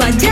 Guayana.